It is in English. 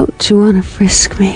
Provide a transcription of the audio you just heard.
Don't you want to frisk me?